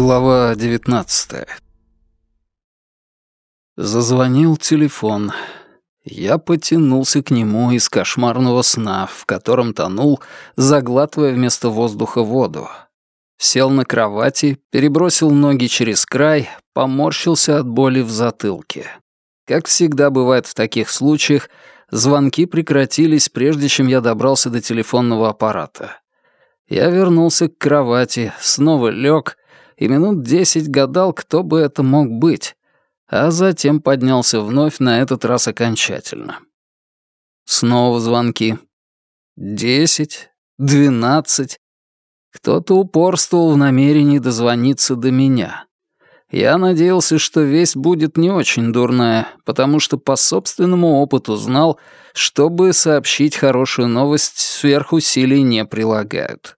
Глава девятнадцатая. Зазвонил телефон. Я потянулся к нему из кошмарного сна, в котором тонул, заглатывая вместо воздуха воду. Сел на кровати, перебросил ноги через край, поморщился от боли в затылке. Как всегда бывает в таких случаях, звонки прекратились, прежде чем я добрался до телефонного аппарата. Я вернулся к кровати, снова лег и минут десять гадал, кто бы это мог быть, а затем поднялся вновь, на этот раз окончательно. Снова звонки. Десять, двенадцать. Кто-то упорствовал в намерении дозвониться до меня. Я надеялся, что весть будет не очень дурная, потому что по собственному опыту знал, чтобы сообщить хорошую новость, сверхусилий не прилагают.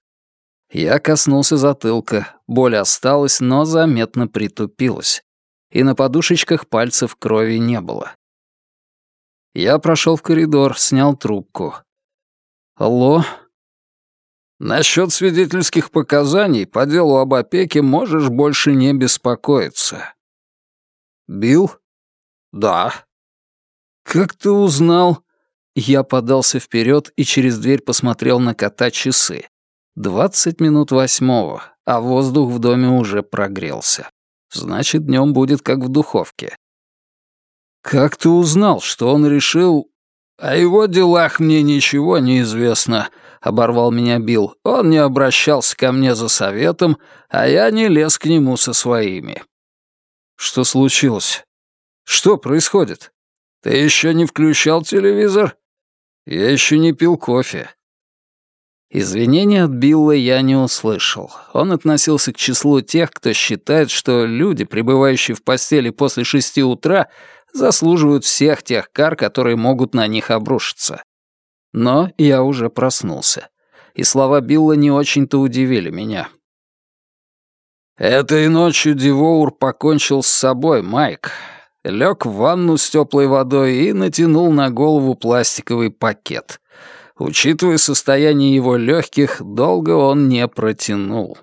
Я коснулся затылка, боль осталась, но заметно притупилась. И на подушечках пальцев крови не было. Я прошел в коридор, снял трубку. «Алло?» «Насчет свидетельских показаний по делу об опеке можешь больше не беспокоиться». «Билл?» «Да». «Как ты узнал?» Я подался вперед и через дверь посмотрел на кота часы. Двадцать минут восьмого, а воздух в доме уже прогрелся. Значит, днем будет как в духовке. «Как ты узнал, что он решил...» «О его делах мне ничего не известно», — оборвал меня Билл. «Он не обращался ко мне за советом, а я не лез к нему со своими». «Что случилось? Что происходит? Ты еще не включал телевизор?» «Я еще не пил кофе. Извинения от Билла я не услышал. Он относился к числу тех, кто считает, что люди, пребывающие в постели после шести утра, заслуживают всех тех кар, которые могут на них обрушиться. Но я уже проснулся. И слова Билла не очень-то удивили меня. «Этой ночью Дивоур покончил с собой, Майк. Лег в ванну с теплой водой и натянул на голову пластиковый пакет. Учитывая состояние его легких, долго он не протянул.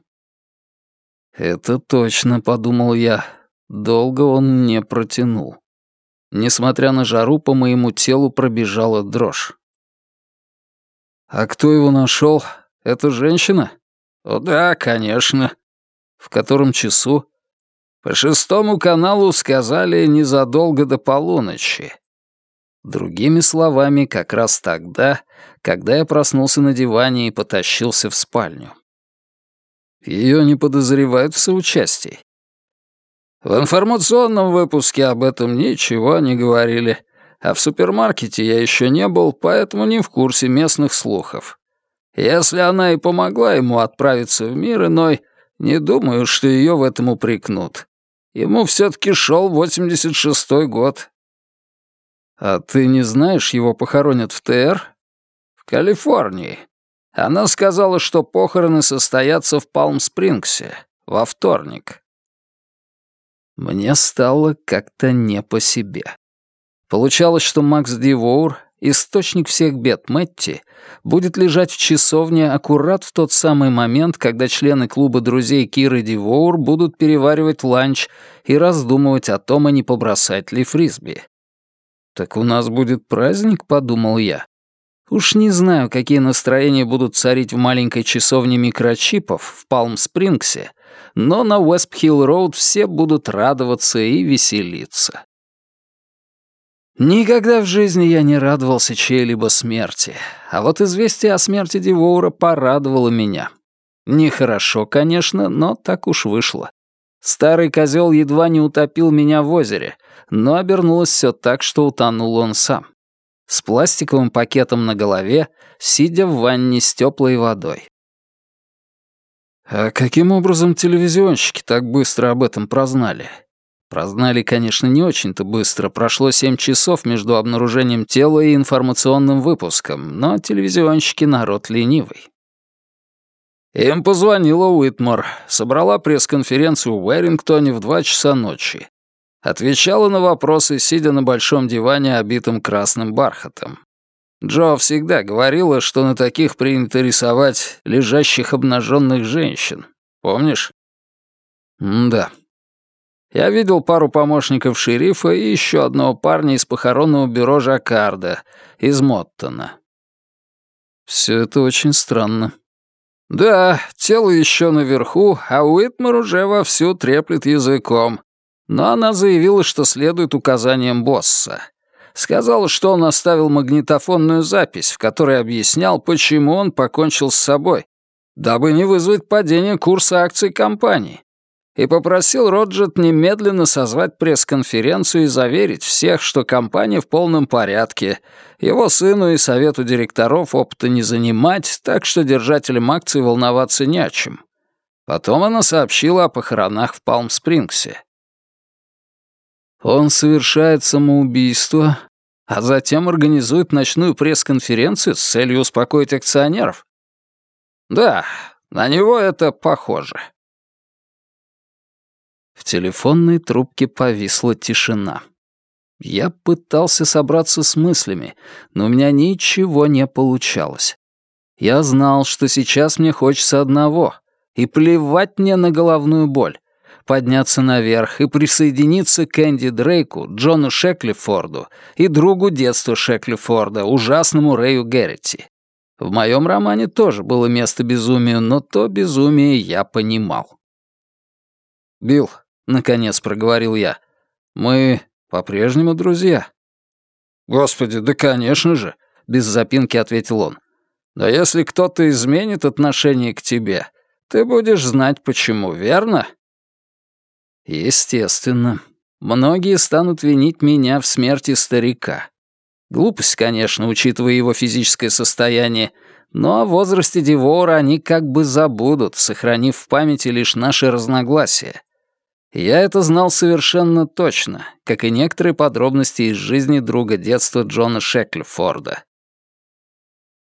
«Это точно», — подумал я, — «долго он не протянул». Несмотря на жару, по моему телу пробежала дрожь. «А кто его нашел? Это женщина?» «О, да, конечно». «В котором часу?» «По шестому каналу сказали незадолго до полуночи. Другими словами, как раз тогда, когда я проснулся на диване и потащился в спальню. Ее не подозревают в соучастии. В информационном выпуске об этом ничего не говорили, а в супермаркете я еще не был, поэтому не в курсе местных слухов. Если она и помогла ему отправиться в мир иной, не думаю, что ее в этом упрекнут. Ему все-таки шел 86-й год, «А ты не знаешь, его похоронят в ТР?» «В Калифорнии. Она сказала, что похороны состоятся в Палм-Спрингсе во вторник». Мне стало как-то не по себе. Получалось, что Макс Дивоур, источник всех бед Мэтти, будет лежать в часовне аккурат в тот самый момент, когда члены клуба друзей Киры Дивоур будут переваривать ланч и раздумывать о том, а не побросать ли фрисби. «Так у нас будет праздник», — подумал я. Уж не знаю, какие настроения будут царить в маленькой часовне микрочипов в Палм-Спрингсе, но на Уэст-Хилл-Роуд все будут радоваться и веселиться. Никогда в жизни я не радовался чьей-либо смерти, а вот известие о смерти Дивоура порадовало меня. Нехорошо, конечно, но так уж вышло. Старый козел едва не утопил меня в озере — но обернулось все так, что утонул он сам. С пластиковым пакетом на голове, сидя в ванне с теплой водой. А каким образом телевизионщики так быстро об этом прознали? Прознали, конечно, не очень-то быстро. Прошло семь часов между обнаружением тела и информационным выпуском, но телевизионщики народ ленивый. Им позвонила Уитмор, собрала пресс-конференцию в Уэрингтоне в два часа ночи. Отвечала на вопросы, сидя на большом диване, обитым красным бархатом. Джо всегда говорила, что на таких принято рисовать лежащих обнаженных женщин. Помнишь? да. Я видел пару помощников шерифа и еще одного парня из похоронного бюро Жаккарда, из Моттона. Все это очень странно. Да, тело еще наверху, а Уитмар уже вовсю треплет языком. Но она заявила, что следует указаниям босса. Сказала, что он оставил магнитофонную запись, в которой объяснял, почему он покончил с собой, дабы не вызвать падение курса акций компании и попросил Роджет немедленно созвать пресс-конференцию и заверить всех, что компания в полном порядке, его сыну и совету директоров опыта не занимать, так что держателям акций волноваться не о чем. Потом она сообщила о похоронах в Палм-Спрингсе. Он совершает самоубийство, а затем организует ночную пресс-конференцию с целью успокоить акционеров? Да, на него это похоже. В телефонной трубке повисла тишина. Я пытался собраться с мыслями, но у меня ничего не получалось. Я знал, что сейчас мне хочется одного, и плевать мне на головную боль. Подняться наверх и присоединиться к Энди Дрейку, Джону Шеклифорду и другу детства Шеклифорда, ужасному Рэю Геррити. В моем романе тоже было место безумию, но то безумие я понимал. «Билл, наконец проговорил я. Мы по-прежнему друзья. Господи, да конечно же, без запинки ответил он. Но если кто-то изменит отношение к тебе, ты будешь знать почему, верно? Естественно. Многие станут винить меня в смерти старика. Глупость, конечно, учитывая его физическое состояние, но о возрасте Девора они как бы забудут, сохранив в памяти лишь наши разногласия. Я это знал совершенно точно, как и некоторые подробности из жизни друга детства Джона Шеклифорда.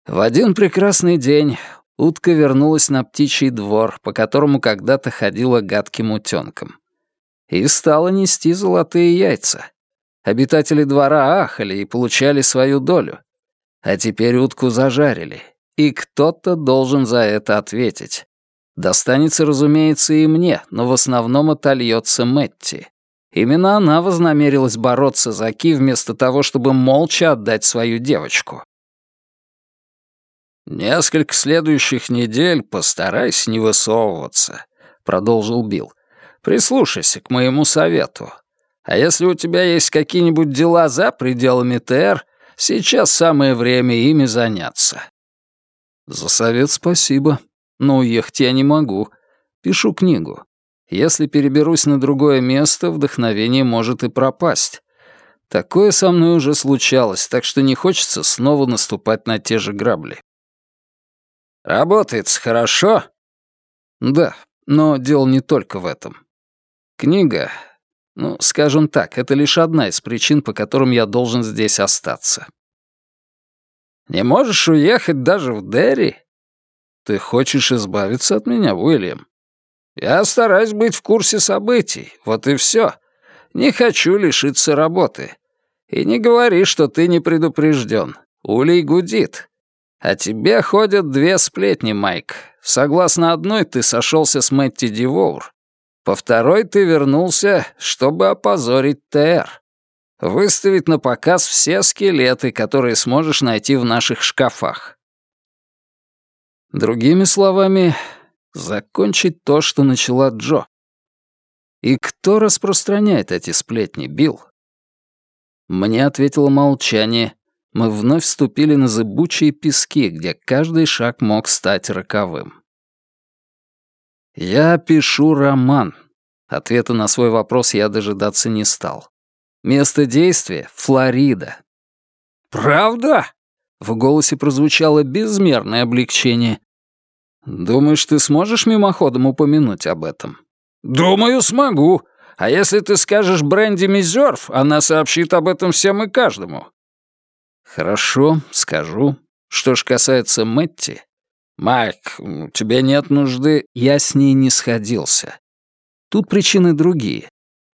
В один прекрасный день утка вернулась на птичий двор, по которому когда-то ходила гадким утёнком. И стала нести золотые яйца. Обитатели двора ахали и получали свою долю. А теперь утку зажарили, и кто-то должен за это ответить. Достанется, разумеется, и мне, но в основном отольется Мэтти. Именно она вознамерилась бороться за Ки вместо того, чтобы молча отдать свою девочку. «Несколько следующих недель постарайся не высовываться», — продолжил Билл. «Прислушайся к моему совету. А если у тебя есть какие-нибудь дела за пределами ТР, сейчас самое время ими заняться». «За совет спасибо», но уехать я не могу. Пишу книгу. Если переберусь на другое место, вдохновение может и пропасть. Такое со мной уже случалось, так что не хочется снова наступать на те же грабли. Работает хорошо? Да, но дело не только в этом. Книга, ну, скажем так, это лишь одна из причин, по которым я должен здесь остаться. Не можешь уехать даже в Дерри? Ты хочешь избавиться от меня, Уильям? Я стараюсь быть в курсе событий, вот и все. Не хочу лишиться работы. И не говори, что ты не предупрежден. Улей гудит. А тебе ходят две сплетни, Майк. Согласно одной, ты сошелся с Мэтти Дивоур. По второй, ты вернулся, чтобы опозорить ТР. Выставить на показ все скелеты, которые сможешь найти в наших шкафах. Другими словами, закончить то, что начала Джо. И кто распространяет эти сплетни, Билл? Мне ответило молчание. Мы вновь вступили на зыбучие пески, где каждый шаг мог стать роковым. «Я пишу роман». Ответа на свой вопрос я дожидаться не стал. Место действия — Флорида. «Правда?» В голосе прозвучало безмерное облегчение. «Думаешь, ты сможешь мимоходом упомянуть об этом?» «Думаю, смогу. А если ты скажешь Бренди Мизерв, она сообщит об этом всем и каждому». «Хорошо, скажу. Что ж касается Мэтти...» «Майк, тебе нет нужды...» Я с ней не сходился. Тут причины другие.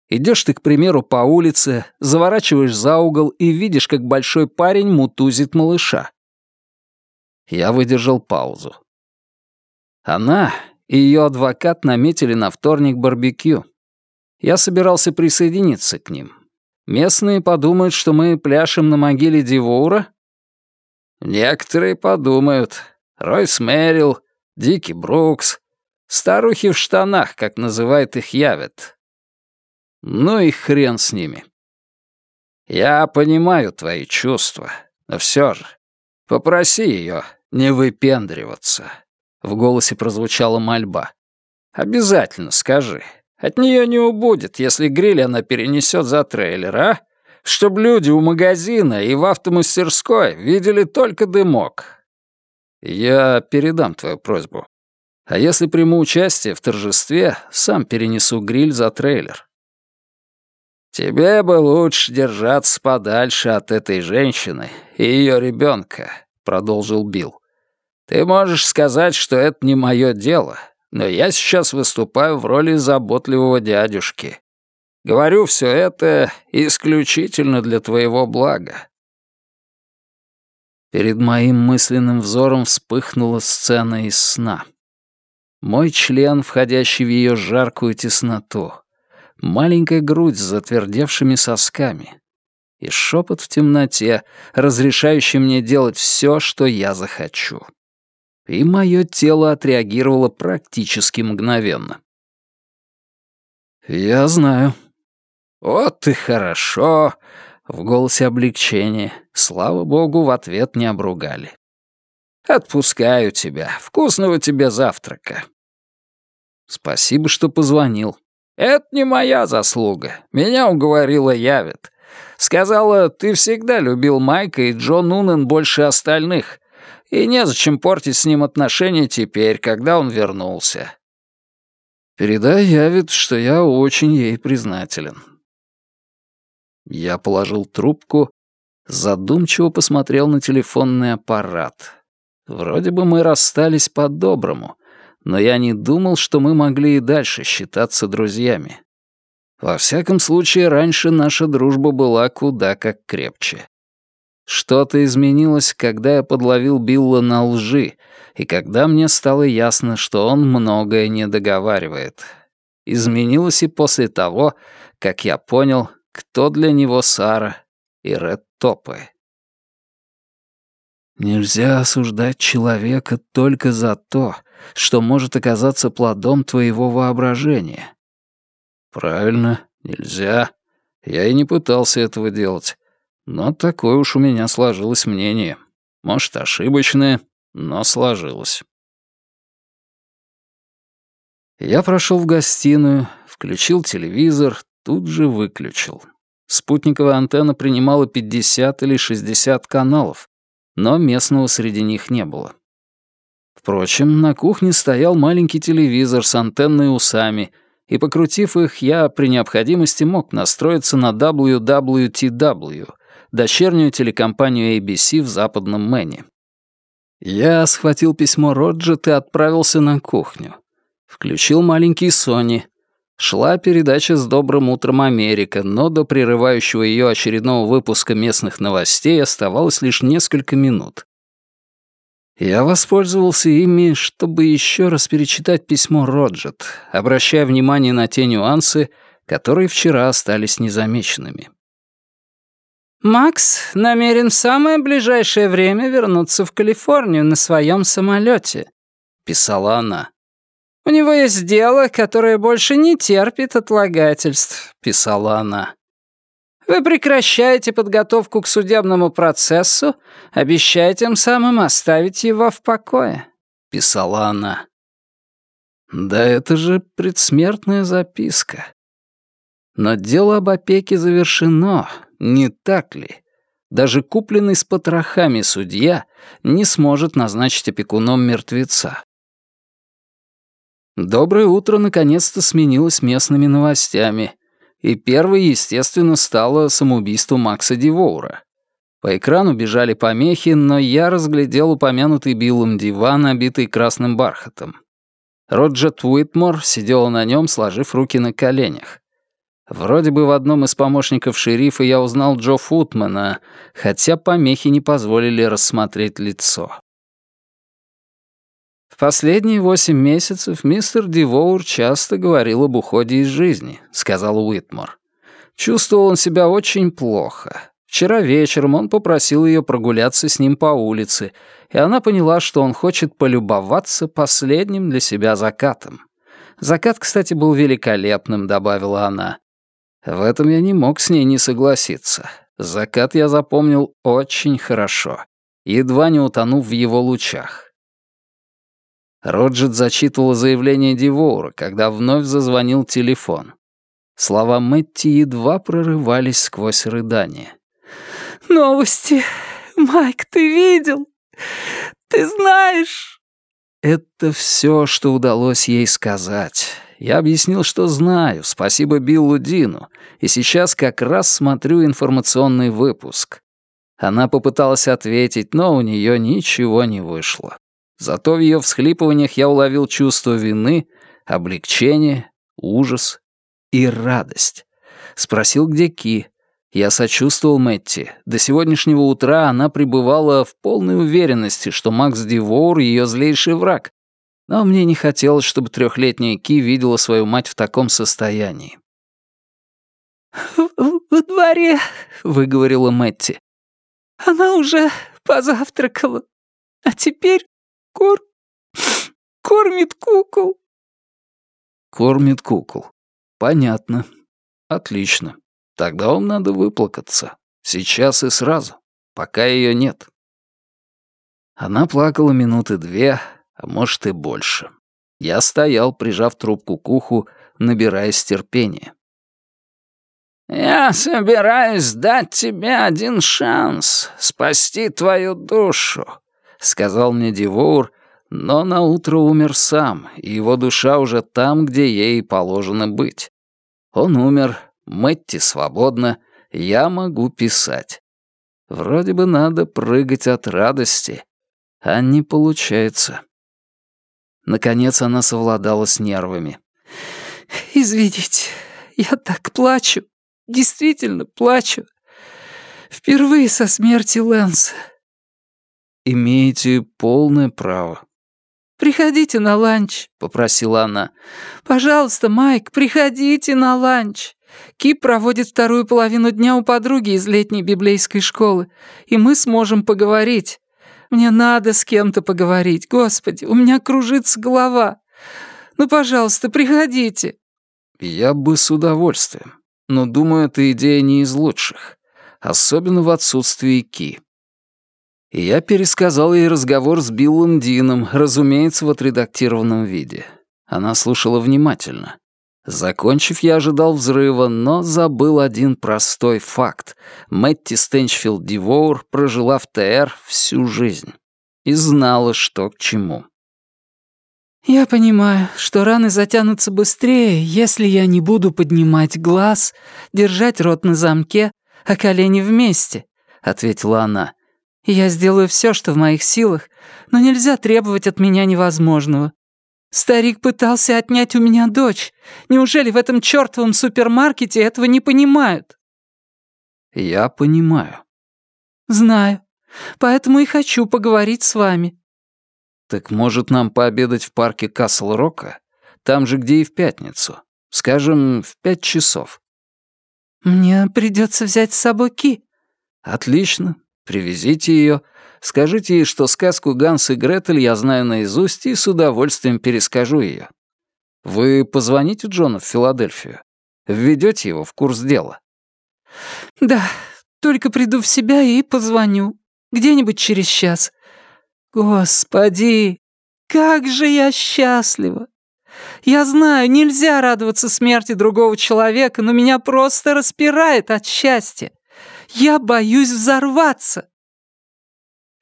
Идешь ты, к примеру, по улице, заворачиваешь за угол и видишь, как большой парень мутузит малыша. Я выдержал паузу. Она и ее адвокат наметили на вторник барбекю. Я собирался присоединиться к ним. Местные подумают, что мы пляшем на могиле Дивоура? Некоторые подумают. Ройс Мэрил, Дики Брукс, старухи в штанах, как называет их Явет. Ну и хрен с ними. Я понимаю твои чувства, но все же, попроси ее не выпендриваться. В голосе прозвучала мольба. Обязательно скажи. От нее не убудет, если гриль она перенесет за трейлер, а? Чтоб люди у магазина и в автомастерской видели только дымок. Я передам твою просьбу. А если приму участие в торжестве, сам перенесу гриль за трейлер. «Тебе бы лучше держаться подальше от этой женщины и ее ребенка», — продолжил Билл. «Ты можешь сказать, что это не мое дело, но я сейчас выступаю в роли заботливого дядюшки. Говорю все это исключительно для твоего блага». Перед моим мысленным взором вспыхнула сцена из сна. Мой член, входящий в ее жаркую тесноту — маленькая грудь с затвердевшими сосками и шепот в темноте, разрешающий мне делать все, что я захочу. И мое тело отреагировало практически мгновенно. «Я знаю». «Вот и хорошо», — в голосе облегчения. Слава богу, в ответ не обругали. «Отпускаю тебя. Вкусного тебе завтрака». «Спасибо, что позвонил», «Это не моя заслуга. Меня уговорила Явит. Сказала, ты всегда любил Майка и Джо Нунен больше остальных, и незачем портить с ним отношения теперь, когда он вернулся». «Передай Явит, что я очень ей признателен». Я положил трубку, задумчиво посмотрел на телефонный аппарат. Вроде бы мы расстались по-доброму, но я не думал, что мы могли и дальше считаться друзьями. Во всяком случае, раньше наша дружба была куда как крепче. Что-то изменилось, когда я подловил Билла на лжи, и когда мне стало ясно, что он многое не договаривает. Изменилось и после того, как я понял, кто для него Сара и Ред Топы. Нельзя осуждать человека только за то, что может оказаться плодом твоего воображения. Правильно, нельзя. Я и не пытался этого делать. Но такое уж у меня сложилось мнение. Может, ошибочное, но сложилось. Я прошел в гостиную, включил телевизор, тут же выключил. Спутниковая антенна принимала 50 или 60 каналов, но местного среди них не было. Впрочем, на кухне стоял маленький телевизор с антенной усами, и, покрутив их, я при необходимости мог настроиться на WWTW, дочернюю телекомпанию ABC в западном Мэне. Я схватил письмо Роджет и отправился на кухню. Включил маленький Сони. Шла передача с «Добрым утром, Америка», но до прерывающего ее очередного выпуска местных новостей оставалось лишь несколько минут. Я воспользовался ими, чтобы еще раз перечитать письмо Роджет, обращая внимание на те нюансы, которые вчера остались незамеченными. «Макс намерен в самое ближайшее время вернуться в Калифорнию на своем самолете», — писала она. «У него есть дело, которое больше не терпит отлагательств», — писала она. Вы прекращаете подготовку к судебному процессу, обещая тем самым оставить его в покое», — писала она. «Да это же предсмертная записка. Но дело об опеке завершено, не так ли? Даже купленный с потрохами судья не сможет назначить опекуном мертвеца. Доброе утро наконец-то сменилось местными новостями, и первой, естественно, стало самоубийство Макса Дивоура. По экрану бежали помехи, но я разглядел упомянутый Биллом диван, обитый красным бархатом. Роджет Уитмор сидела на нем, сложив руки на коленях. Вроде бы в одном из помощников шерифа я узнал Джо Футмана, хотя помехи не позволили рассмотреть лицо. Последние восемь месяцев мистер Дивоур часто говорил об уходе из жизни», — сказал Уитмор. Чувствовал он себя очень плохо. Вчера вечером он попросил ее прогуляться с ним по улице, и она поняла, что он хочет полюбоваться последним для себя закатом. Закат, кстати, был великолепным, добавила она. В этом я не мог с ней не согласиться. Закат я запомнил очень хорошо, едва не утонув в его лучах. Роджет зачитывала заявление Дивоура, когда вновь зазвонил телефон. Слова Мэтти едва прорывались сквозь рыдание. «Новости! Майк, ты видел? Ты знаешь?» Это все, что удалось ей сказать. Я объяснил, что знаю, спасибо Биллу Дину, и сейчас как раз смотрю информационный выпуск. Она попыталась ответить, но у нее ничего не вышло. Зато в ее всхлипываниях я уловил чувство вины, облегчение, ужас и радость. Спросил, где Ки. Я сочувствовал Мэтти. До сегодняшнего утра она пребывала в полной уверенности, что Макс Дивоур — ее злейший враг. Но мне не хотелось, чтобы трехлетняя Ки видела свою мать в таком состоянии. «Во дворе», — выговорила Мэтти. «Она уже позавтракала, а теперь кор... кормит кукол». «Кормит кукол. Понятно. Отлично. Тогда вам надо выплакаться. Сейчас и сразу, пока ее нет. Она плакала минуты две, а может и больше. Я стоял, прижав трубку к уху, набираясь терпения. «Я собираюсь дать тебе один шанс спасти твою душу», — сказал мне Дивоур, но наутро умер сам, и его душа уже там, где ей положено быть. Он умер, Мэтти свободна, я могу писать. Вроде бы надо прыгать от радости, а не получается. Наконец она совладала с нервами. «Извините, я так плачу, действительно плачу. Впервые со смерти Лэнса». «Имеете полное право. «Приходите на ланч», — попросила она. «Пожалуйста, Майк, приходите на ланч. Кип проводит вторую половину дня у подруги из летней библейской школы, и мы сможем поговорить. Мне надо с кем-то поговорить. Господи, у меня кружится голова. Ну, пожалуйста, приходите». «Я бы с удовольствием, но думаю, эта идея не из лучших, особенно в отсутствии Ки». Я пересказал ей разговор с Биллом Дином, разумеется, в отредактированном виде. Она слушала внимательно. Закончив, я ожидал взрыва, но забыл один простой факт. Мэтти Стенчфилд Дивоур прожила в ТР всю жизнь и знала, что к чему. «Я понимаю, что раны затянутся быстрее, если я не буду поднимать глаз, держать рот на замке, а колени вместе», — ответила она. Я сделаю все, что в моих силах, но нельзя требовать от меня невозможного. Старик пытался отнять у меня дочь. Неужели в этом чертовом супермаркете этого не понимают? Я понимаю. Знаю. Поэтому и хочу поговорить с вами. Так может нам пообедать в парке Касл-Рока? Там же, где и в пятницу. Скажем, в пять часов. Мне придется взять с собой Ки. Отлично. Привезите ее, скажите ей, что сказку «Ганс и Гретель» я знаю наизусть и с удовольствием перескажу ее. Вы позвоните Джону в Филадельфию? Введете его в курс дела? Да, только приду в себя и позвоню. Где-нибудь через час. Господи, как же я счастлива! Я знаю, нельзя радоваться смерти другого человека, но меня просто распирает от счастья. Я боюсь взорваться!»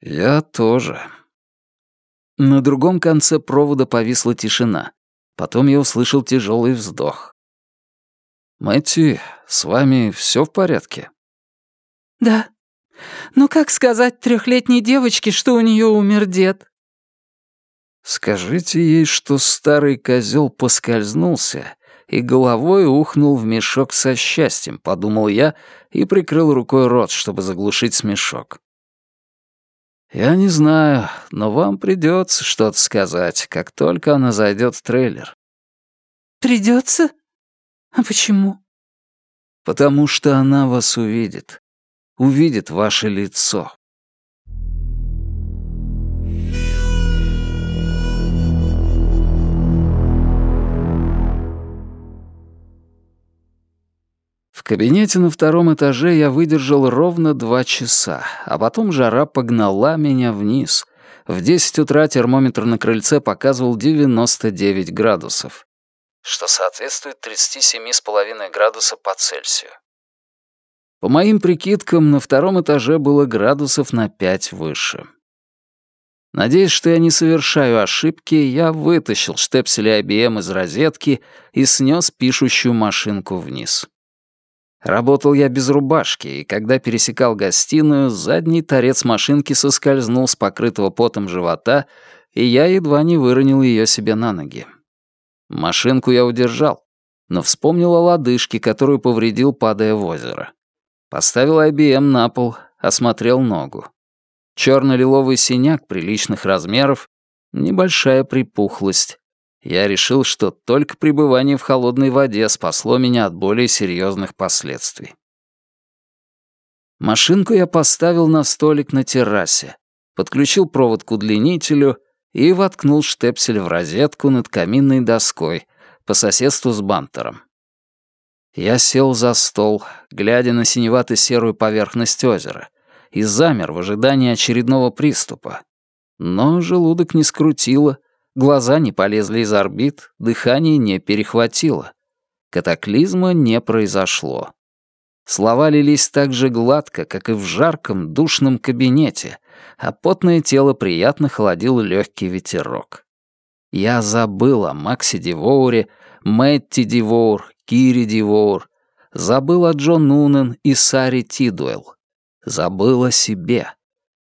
«Я тоже». На другом конце провода повисла тишина. Потом я услышал тяжелый вздох. «Мэтти, с вами все в порядке?» «Да. Но как сказать трехлетней девочке, что у нее умер дед?» «Скажите ей, что старый козел поскользнулся и головой ухнул в мешок со счастьем», — подумал я и прикрыл рукой рот, чтобы заглушить смешок. «Я не знаю, но вам придется что-то сказать, как только она зайдет в трейлер». «Придется? А почему?» «Потому что она вас увидит. Увидит ваше лицо». Кабинете на втором этаже я выдержал ровно два часа, а потом жара погнала меня вниз. В 10 утра термометр на крыльце показывал 99 градусов, что соответствует 37,5 градуса по Цельсию. По моим прикидкам, на втором этаже было градусов на 5 выше. Надеясь, что я не совершаю ошибки, я вытащил штепсели IBM из розетки и снес пишущую машинку вниз. Работал я без рубашки, и когда пересекал гостиную, задний торец машинки соскользнул с покрытого потом живота, и я едва не выронил ее себе на ноги. Машинку я удержал, но вспомнил о лодыжке, которую повредил, падая в озеро. Поставил IBM на пол, осмотрел ногу. Черно-лиловый синяк приличных размеров, небольшая припухлость, я решил, что только пребывание в холодной воде спасло меня от более серьезных последствий. Машинку я поставил на столик на террасе, подключил провод к удлинителю и воткнул штепсель в розетку над каминной доской по соседству с бантером. Я сел за стол, глядя на синевато-серую поверхность озера, и замер в ожидании очередного приступа. Но желудок не скрутило, Глаза не полезли из орбит, дыхание не перехватило. Катаклизма не произошло. Слова лились так же гладко, как и в жарком, душном кабинете, а потное тело приятно холодил легкий ветерок. Я забыл о Максе Дивоуре, Мэтти Дивоур, Кире Дивоур, забыл о Джон Нунен и Саре Тидуэлл, забыл о себе.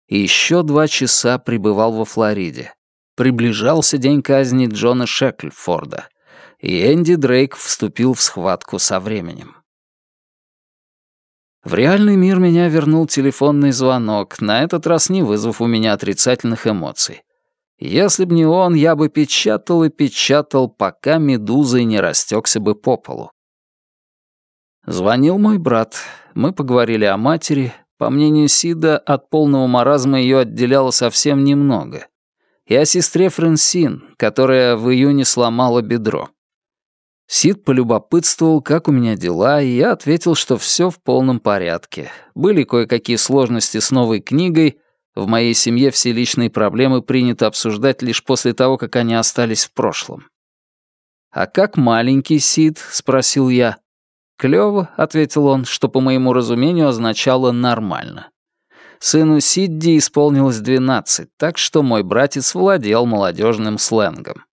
И еще два часа пребывал во Флориде. Приближался день казни Джона Шекльфорда, и Энди Дрейк вступил в схватку со временем. В реальный мир меня вернул телефонный звонок, на этот раз не вызвав у меня отрицательных эмоций. Если б не он, я бы печатал и печатал, пока медузой не растекся бы по полу. Звонил мой брат. Мы поговорили о матери. По мнению Сида, от полного маразма ее отделяло совсем немного и о сестре Франсин, которая в июне сломала бедро. Сид полюбопытствовал, как у меня дела, и я ответил, что все в полном порядке. Были кое-какие сложности с новой книгой. В моей семье все личные проблемы принято обсуждать лишь после того, как они остались в прошлом. «А как маленький Сид?» — спросил я. «Клёво», — ответил он, что по моему разумению означало «нормально». Сыну Сидди исполнилось 12, так что мой братец владел молодежным сленгом.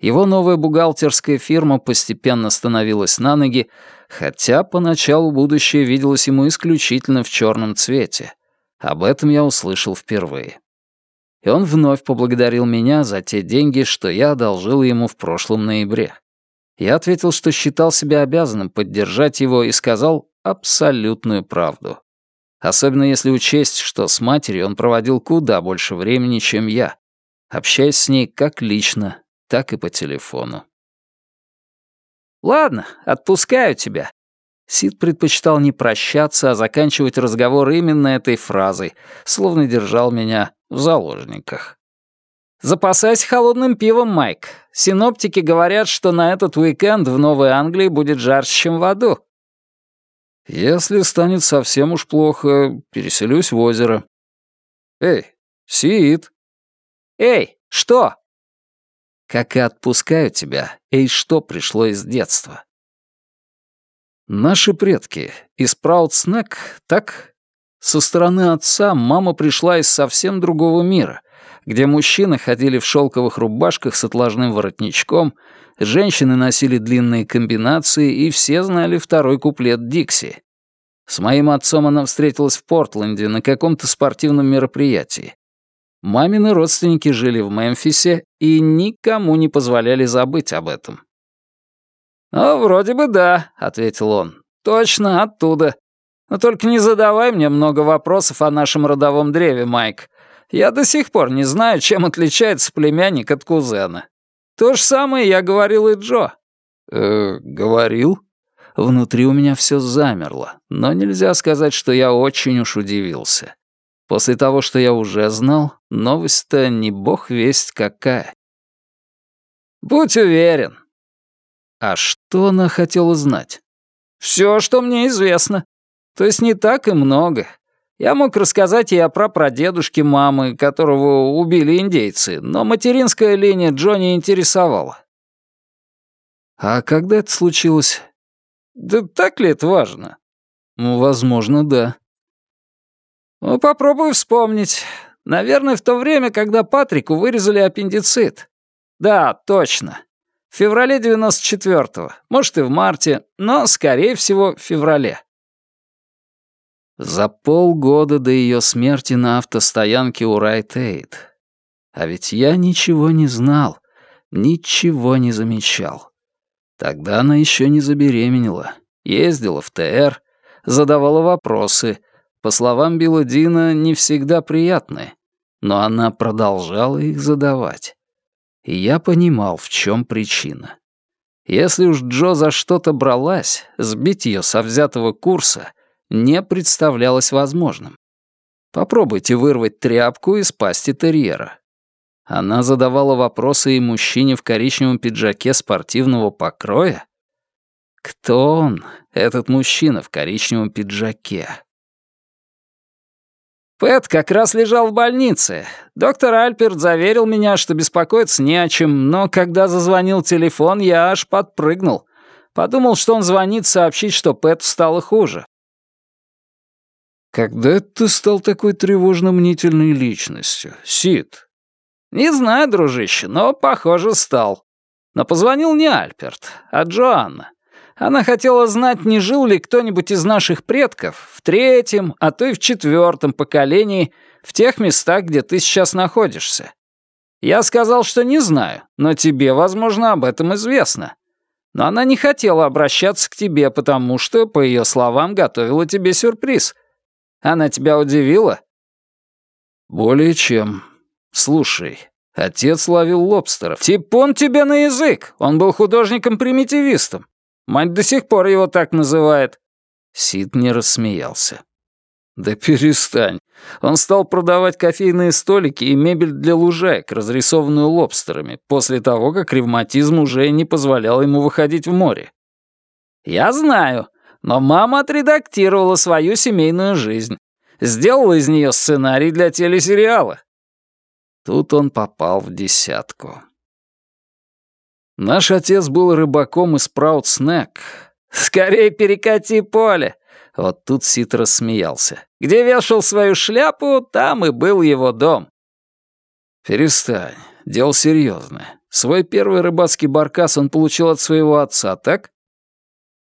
Его новая бухгалтерская фирма постепенно становилась на ноги, хотя поначалу будущее виделось ему исключительно в черном цвете. Об этом я услышал впервые. И он вновь поблагодарил меня за те деньги, что я одолжил ему в прошлом ноябре. Я ответил, что считал себя обязанным поддержать его и сказал абсолютную правду. Особенно если учесть, что с матерью он проводил куда больше времени, чем я, общаясь с ней как лично, так и по телефону. «Ладно, отпускаю тебя». Сид предпочитал не прощаться, а заканчивать разговор именно этой фразой, словно держал меня в заложниках. «Запасайся холодным пивом, Майк. Синоптики говорят, что на этот уикенд в Новой Англии будет жарче, чем в аду. Если станет совсем уж плохо, переселюсь в озеро. Эй, Сид. Эй, что? Как и отпускаю тебя, эй, что пришло из детства? Наши предки из Праудснек, так? Со стороны отца мама пришла из совсем другого мира, где мужчины ходили в шелковых рубашках с отложным воротничком, женщины носили длинные комбинации, и все знали второй куплет Дикси. С моим отцом она встретилась в Портленде на каком-то спортивном мероприятии. Мамины родственники жили в Мемфисе и никому не позволяли забыть об этом. «Ну, вроде бы да», — ответил он. «Точно, оттуда. Но только не задавай мне много вопросов о нашем родовом древе, Майк. Я до сих пор не знаю, чем отличается племянник от кузена. То же самое я говорил и Джо». «Э, говорил?» Внутри у меня все замерло, но нельзя сказать, что я очень уж удивился. После того, что я уже знал, новость-то не бог весть какая. «Будь уверен». А что она хотела знать? «Все, что мне известно. То есть не так и много. Я мог рассказать ей о прапрадедушке мамы, которого убили индейцы, но материнская линия Джонни интересовала». «А когда это случилось?» Да так ли это важно? Ну, возможно, да. Ну, попробую вспомнить. Наверное, в то время, когда Патрику вырезали аппендицит. Да, точно. В феврале 94-го. Может, и в марте, но, скорее всего, в феврале. За полгода до ее смерти на автостоянке у Райт-Эйд. А ведь я ничего не знал, ничего не замечал. Тогда она еще не забеременела, ездила в ТР, задавала вопросы. По словам Билла Дина, не всегда приятные, но она продолжала их задавать. И я понимал, в чем причина. Если уж Джо за что-то бралась, сбить ее со взятого курса не представлялось возможным. Попробуйте вырвать тряпку из пасти терьера. Она задавала вопросы и мужчине в коричневом пиджаке спортивного покроя? Кто он, этот мужчина в коричневом пиджаке? Пэт как раз лежал в больнице. Доктор Альперт заверил меня, что беспокоиться не о чем, но когда зазвонил телефон, я аж подпрыгнул. Подумал, что он звонит сообщить, что Пэт стало хуже. «Когда ты стал такой тревожно-мнительной личностью, Сид?» «Не знаю, дружище, но, похоже, стал. Но позвонил не Альперт, а Джоанна. Она хотела знать, не жил ли кто-нибудь из наших предков в третьем, а то и в четвертом поколении в тех местах, где ты сейчас находишься. Я сказал, что не знаю, но тебе, возможно, об этом известно. Но она не хотела обращаться к тебе, потому что, по ее словам, готовила тебе сюрприз. Она тебя удивила?» «Более чем. Слушай, отец ловил лобстеров. Типун тебе на язык. Он был художником-примитивистом. Мать до сих пор его так называет. Сид не рассмеялся. «Да перестань. Он стал продавать кофейные столики и мебель для лужаек, разрисованную лобстерами, после того, как ревматизм уже не позволял ему выходить в море». «Я знаю, но мама отредактировала свою семейную жизнь. Сделала из нее сценарий для телесериала. Тут он попал в десятку. Наш отец был рыбаком из Праут Снэк. «Скорее перекати поле!» Вот тут Сит рассмеялся. «Где вешал свою шляпу, там и был его дом». «Перестань. Дело серьезное. Свой первый рыбацкий баркас он получил от своего отца, так?»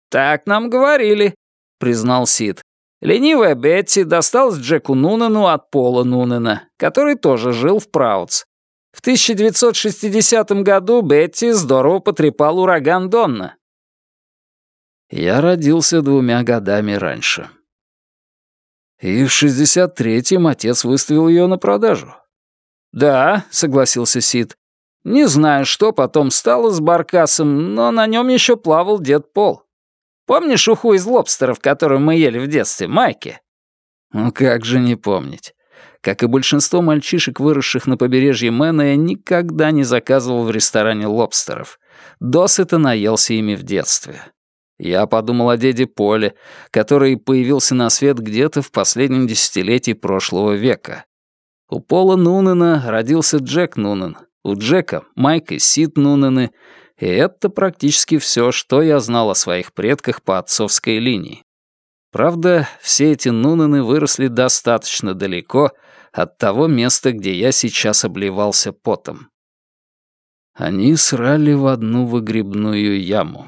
«Так нам говорили», — признал Сид. Ленивая Бетти досталась Джеку Нунену от Пола Нунена, который тоже жил в Праутс. В 1960 году Бетти здорово потрепал ураган Донна. Я родился двумя годами раньше. И в 63-м отец выставил ее на продажу. «Да», — согласился Сид. «Не знаю, что потом стало с Баркасом, но на нем еще плавал дед Пол. Помнишь уху из лобстеров, которую мы ели в детстве, Майки?» Ну как же не помнить. Как и большинство мальчишек, выросших на побережье Мэна, я никогда не заказывал в ресторане лобстеров. Досыта наелся ими в детстве. Я подумал о деде Поле, который появился на свет где-то в последнем десятилетии прошлого века. У Пола Нунена родился Джек Нунен, у Джека — Майк и Сид Нунены, и это практически все, что я знал о своих предках по отцовской линии. Правда, все эти Нунены выросли достаточно далеко от того места, где я сейчас обливался потом. Они срали в одну выгребную яму.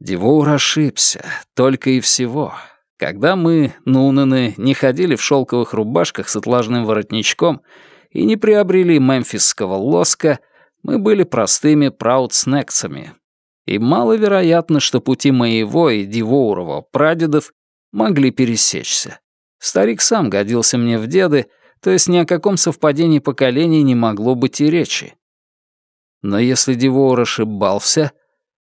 Дивоур ошибся, только и всего. Когда мы, Нунены, не ходили в шелковых рубашках с отлажным воротничком и не приобрели мемфисского лоска, мы были простыми праудснексами. И маловероятно, что пути моего и Дивоурова прадедов могли пересечься. Старик сам годился мне в деды, то есть ни о каком совпадении поколений не могло быть и речи. Но если Девор ошибался,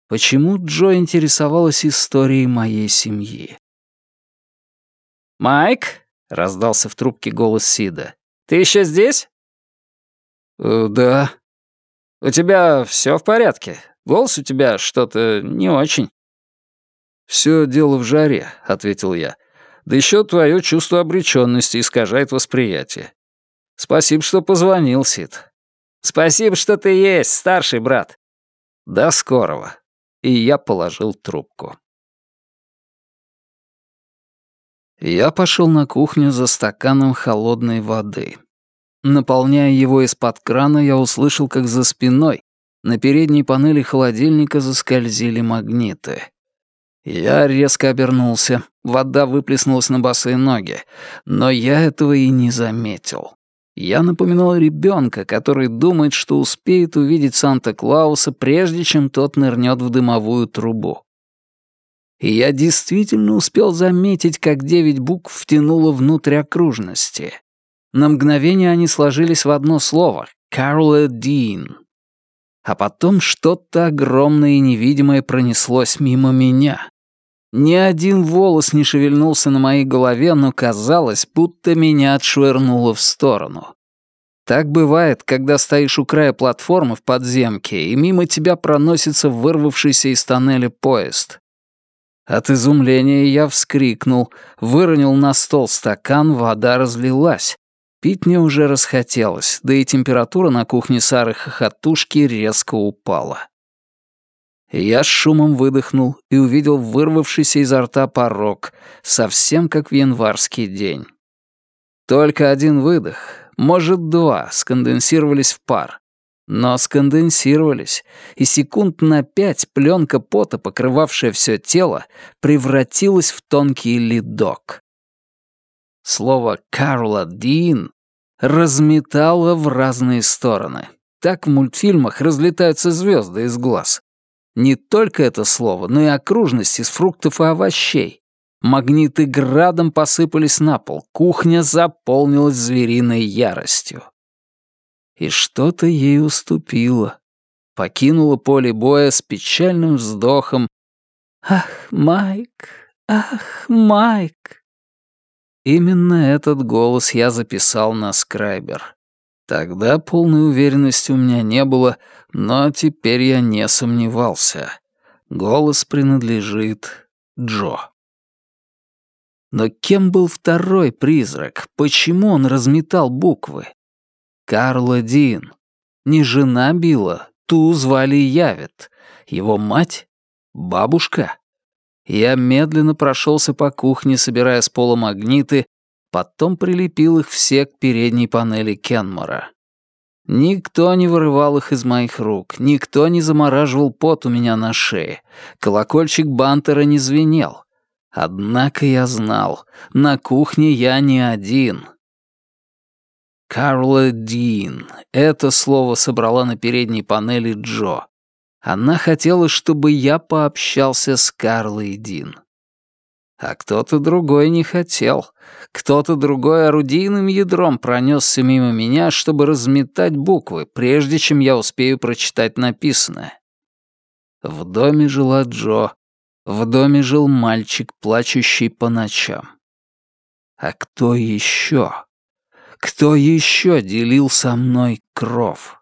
почему Джо интересовалась историей моей семьи? «Майк?» — раздался в трубке голос Сида. «Ты еще здесь?» «Э, «Да». «У тебя все в порядке? Голос у тебя что-то не очень». «Все дело в жаре», — ответил я. «Да еще твое чувство обреченности искажает восприятие. Спасибо, что позвонил, Сид». «Спасибо, что ты есть, старший брат». «До скорого». И я положил трубку. Я пошел на кухню за стаканом холодной воды. Наполняя его из-под крана, я услышал, как за спиной на передней панели холодильника заскользили магниты. Я резко обернулся. Вода выплеснулась на босые ноги. Но я этого и не заметил. Я напоминал ребенка, который думает, что успеет увидеть Санта-Клауса, прежде чем тот нырнет в дымовую трубу. И я действительно успел заметить, как девять букв втянуло внутрь окружности. На мгновение они сложились в одно слово — «Карла Дин». А потом что-то огромное и невидимое пронеслось мимо меня. Ни один волос не шевельнулся на моей голове, но казалось, будто меня отшвырнуло в сторону. Так бывает, когда стоишь у края платформы в подземке, и мимо тебя проносится вырвавшийся из тоннеля поезд. От изумления я вскрикнул, выронил на стол стакан, вода разлилась. Пить мне уже расхотелось, да и температура на кухне Сары Хохотушки резко упала. Я с шумом выдохнул и увидел вырвавшийся изо рта порог, совсем как в январский день. Только один выдох, может, два, сконденсировались в пар. Но сконденсировались, и секунд на пять пленка пота, покрывавшая все тело, превратилась в тонкий ледок. Слово «Карла Дин» разметало в разные стороны. Так в мультфильмах разлетаются звезды из глаз. Не только это слово, но и окружность из фруктов и овощей. Магниты градом посыпались на пол, кухня заполнилась звериной яростью. И что-то ей уступило. Покинула поле боя с печальным вздохом. «Ах, Майк! Ах, Майк!» Именно этот голос я записал на скрайбер. Тогда полной уверенности у меня не было, но теперь я не сомневался. Голос принадлежит Джо. Но кем был второй призрак? Почему он разметал буквы? Карла Дин. Не жена Билла, ту звали Явит. Его мать? Бабушка? Я медленно прошелся по кухне, собирая с пола магниты, Потом прилепил их все к передней панели Кенмора. Никто не вырывал их из моих рук, никто не замораживал пот у меня на шее, колокольчик бантера не звенел. Однако я знал, на кухне я не один. Карла Дин. Это слово собрала на передней панели Джо. Она хотела, чтобы я пообщался с Карлой Дин. А кто-то другой не хотел. Кто-то другой орудийным ядром пронесся мимо меня, чтобы разметать буквы, прежде чем я успею прочитать написанное. В доме жила Джо. В доме жил мальчик, плачущий по ночам. А кто еще? Кто еще делил со мной кров?